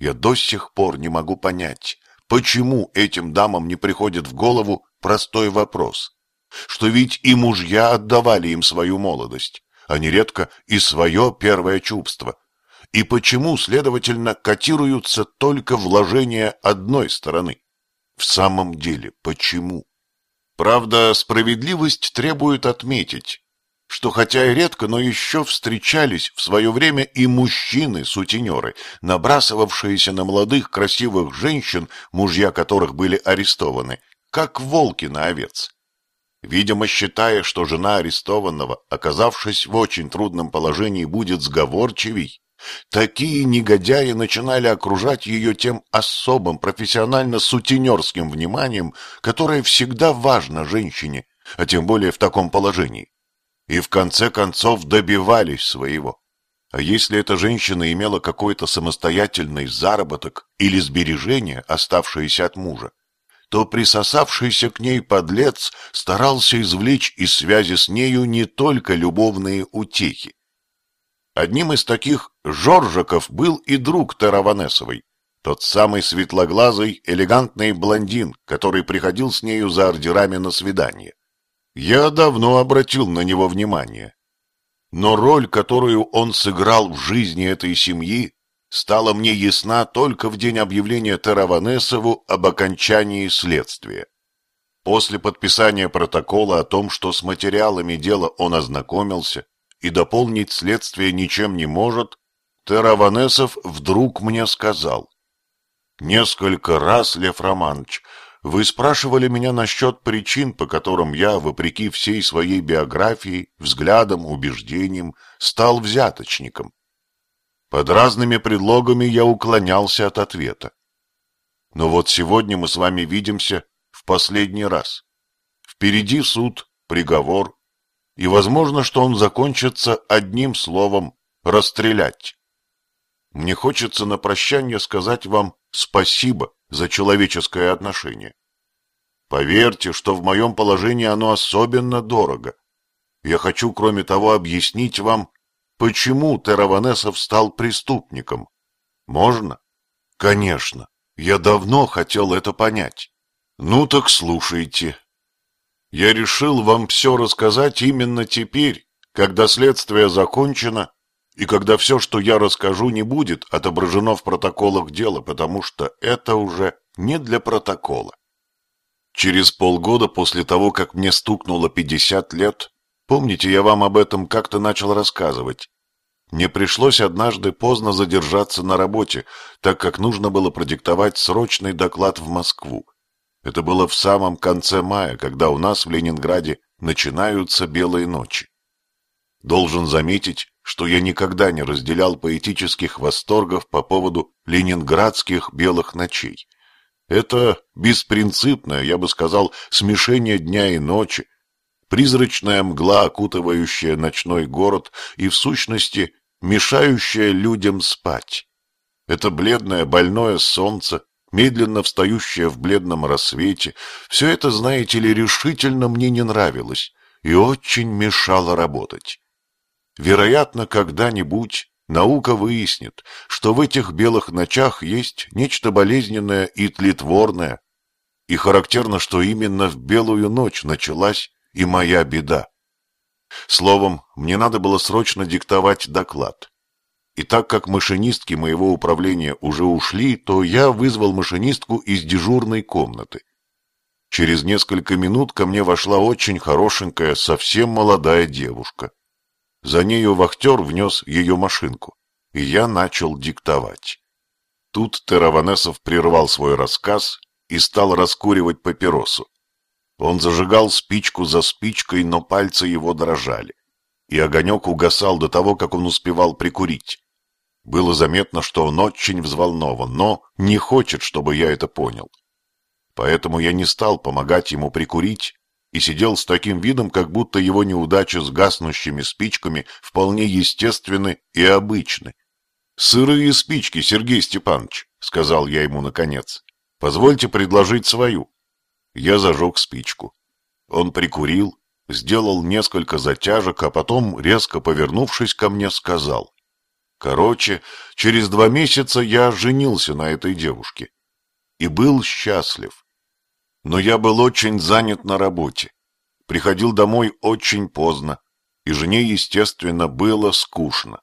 Я до сих пор не могу понять, почему этим дамам не приходит в голову простой вопрос, что ведь и мужья отдавали им свою молодость, а нередко и свое первое чувство. И почему, следовательно, котируются только вложения одной стороны? В самом деле, почему? Правда, справедливость требует отметить, что хотя и редко, но еще встречались в свое время и мужчины-сутенеры, набрасывавшиеся на молодых красивых женщин, мужья которых были арестованы, как волки на овец. Видимо, считая, что жена арестованного, оказавшись в очень трудном положении, будет сговорчивей, такие негодяи начинали окружать ее тем особым профессионально-сутенерским вниманием, которое всегда важно женщине, а тем более в таком положении и в конце концов добивались своего. А если эта женщина имела какой-то самостоятельный заработок или сбережения, оставшиеся от мужа, то присосавшийся к ней подлец старался извлечь из связи с нею не только любовные утехи. Одним из таких Жоржиков был и друг Тараванесовой, тот самый светлоглазый, элегантный блондин, который приходил с нею за ордерами на свидание. Я давно обратил на него внимание. Но роль, которую он сыграл в жизни этой семьи, стала мне ясна только в день объявления Тараванесову об окончании следствия. После подписания протокола о том, что с материалами дела он ознакомился и дополнить следствие ничем не может, Тараванесов вдруг мне сказал. Несколько раз, Лев Романович, вы спрашивали меня насчет причин, по которым я, вопреки всей своей биографии, взглядам, убеждениям, стал взяточником. Под разными предлогами я уклонялся от ответа. Но вот сегодня мы с вами видимся в последний раз. Впереди суд, приговор, и возможно, что он закончится одним словом «расстрелять». Мне хочется на прощание сказать вам спасибо за человеческое отношение. Поверьте, что в моем положении оно особенно дорого. Я хочу, кроме того, объяснить вам, почему Тераванесов стал преступником. Можно? Конечно. Я давно хотел это понять. Ну так слушайте. Я решил вам все рассказать именно теперь, когда следствие закончено и когда все, что я расскажу, не будет отображено в протоколах дела, потому что это уже не для протокола. Через полгода после того, как мне стукнуло 50 лет, помните, я вам об этом как-то начал рассказывать, мне пришлось однажды поздно задержаться на работе, так как нужно было продиктовать срочный доклад в Москву. Это было в самом конце мая, когда у нас в Ленинграде начинаются белые ночи. Должен заметить, что я никогда не разделял поэтических восторгов по поводу ленинградских белых ночей. Это беспринципное, я бы сказал, смешение дня и ночи, призрачная мгла, окутывающая ночной город и, в сущности, мешающая людям спать. Это бледное больное солнце, медленно встающее в бледном рассвете, все это, знаете ли, решительно мне не нравилось и очень мешало работать. Вероятно, когда-нибудь наука выяснит, что в этих белых ночах есть нечто болезненное и тлетворное, и характерно, что именно в белую ночь началась и моя беда. Словом, мне надо было срочно диктовать доклад. И так как машинистки моего управления уже ушли, то я вызвал машинистку из дежурной комнаты. Через несколько минут ко мне вошла очень хорошенькая, совсем молодая девушка. За нею вахтер внес ее машинку, и я начал диктовать. Тут Тераванесов прервал свой рассказ и стал раскуривать папиросу. Он зажигал спичку за спичкой, но пальцы его дрожали, и огонек угасал до того, как он успевал прикурить. Было заметно, что он очень взволнован, но не хочет, чтобы я это понял. Поэтому я не стал помогать ему прикурить, и сидел с таким видом, как будто его неудачи с гаснущими спичками вполне естественны и обычны. «Сырые спички, Сергей Степанович», — сказал я ему наконец. «Позвольте предложить свою». Я зажег спичку. Он прикурил, сделал несколько затяжек, а потом, резко повернувшись ко мне, сказал. Короче, через два месяца я женился на этой девушке и был счастлив. Но я был очень занят на работе, приходил домой очень поздно, и жене, естественно, было скучно.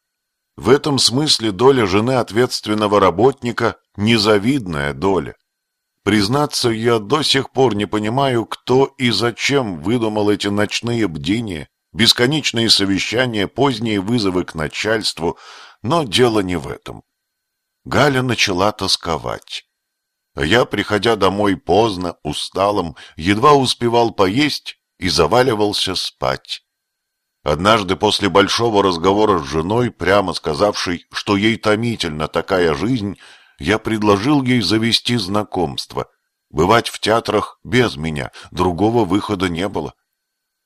В этом смысле доля жены ответственного работника – незавидная доля. Признаться, я до сих пор не понимаю, кто и зачем выдумал эти ночные бдения, бесконечные совещания, поздние вызовы к начальству, но дело не в этом. Галя начала тосковать. Я, приходя домой поздно, усталым, едва успевал поесть и заваливался спать. Однажды после большого разговора с женой, прямо сказавшей, что ей томительна такая жизнь, я предложил ей завести знакомство. Бывать в театрах без меня, другого выхода не было.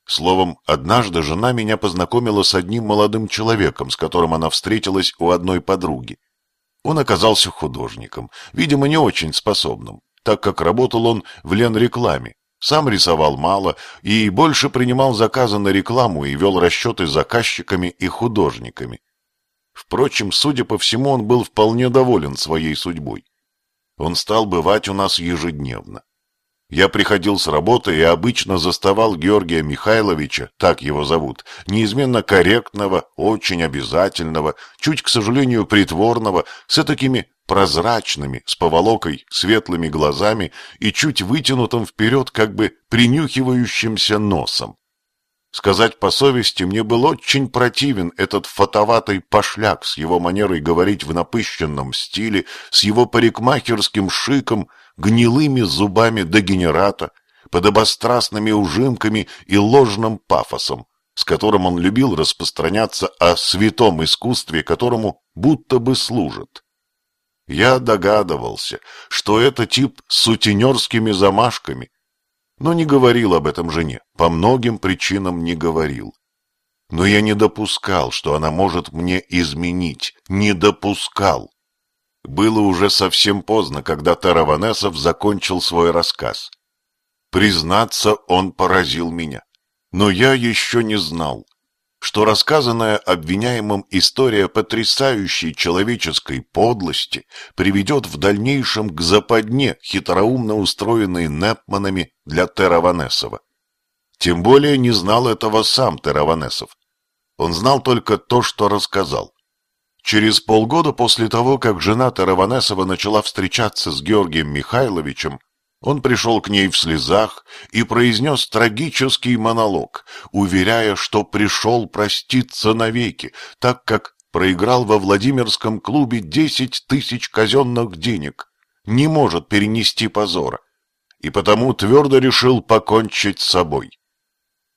Словом, однажды жена меня познакомила с одним молодым человеком, с которым она встретилась у одной подруги. Он оказался художником, видимо, не очень способным, так как работал он в ленрекламе, сам рисовал мало и больше принимал заказы на рекламу и вел расчеты с заказчиками и художниками. Впрочем, судя по всему, он был вполне доволен своей судьбой. Он стал бывать у нас ежедневно. Я приходил с работы и обычно заставал Георгия Михайловича, так его зовут, неизменно корректного, очень обязательного, чуть, к сожалению, притворного, с такими прозрачными, с поволокой, светлыми глазами и чуть вытянутым вперед, как бы принюхивающимся носом. Сказать по совести, мне был очень противен этот фотоватый пошляк с его манерой говорить в напыщенном стиле, с его парикмахерским шиком, гнилыми зубами дегенерата, подобострастными ужимками и ложным пафосом, с которым он любил распространяться о святом искусстве, которому будто бы служит. Я догадывался, что это тип с сутенерскими замашками, но не говорил об этом жене, по многим причинам не говорил. Но я не допускал, что она может мне изменить, не допускал. Было уже совсем поздно, когда Тараванесов закончил свой рассказ. Признаться, он поразил меня. Но я еще не знал, что рассказанная обвиняемым история потрясающей человеческой подлости приведет в дальнейшем к западне, хитроумно устроенной Непманами для Тераванесова. Тем более не знал этого сам Тераванесов. Он знал только то, что рассказал. Через полгода после того, как жена Тераванесова начала встречаться с Георгием Михайловичем, он пришел к ней в слезах и произнес трагический монолог, уверяя, что пришел проститься навеки, так как проиграл во Владимирском клубе десять тысяч казенных денег, не может перенести позора, и потому твердо решил покончить с собой.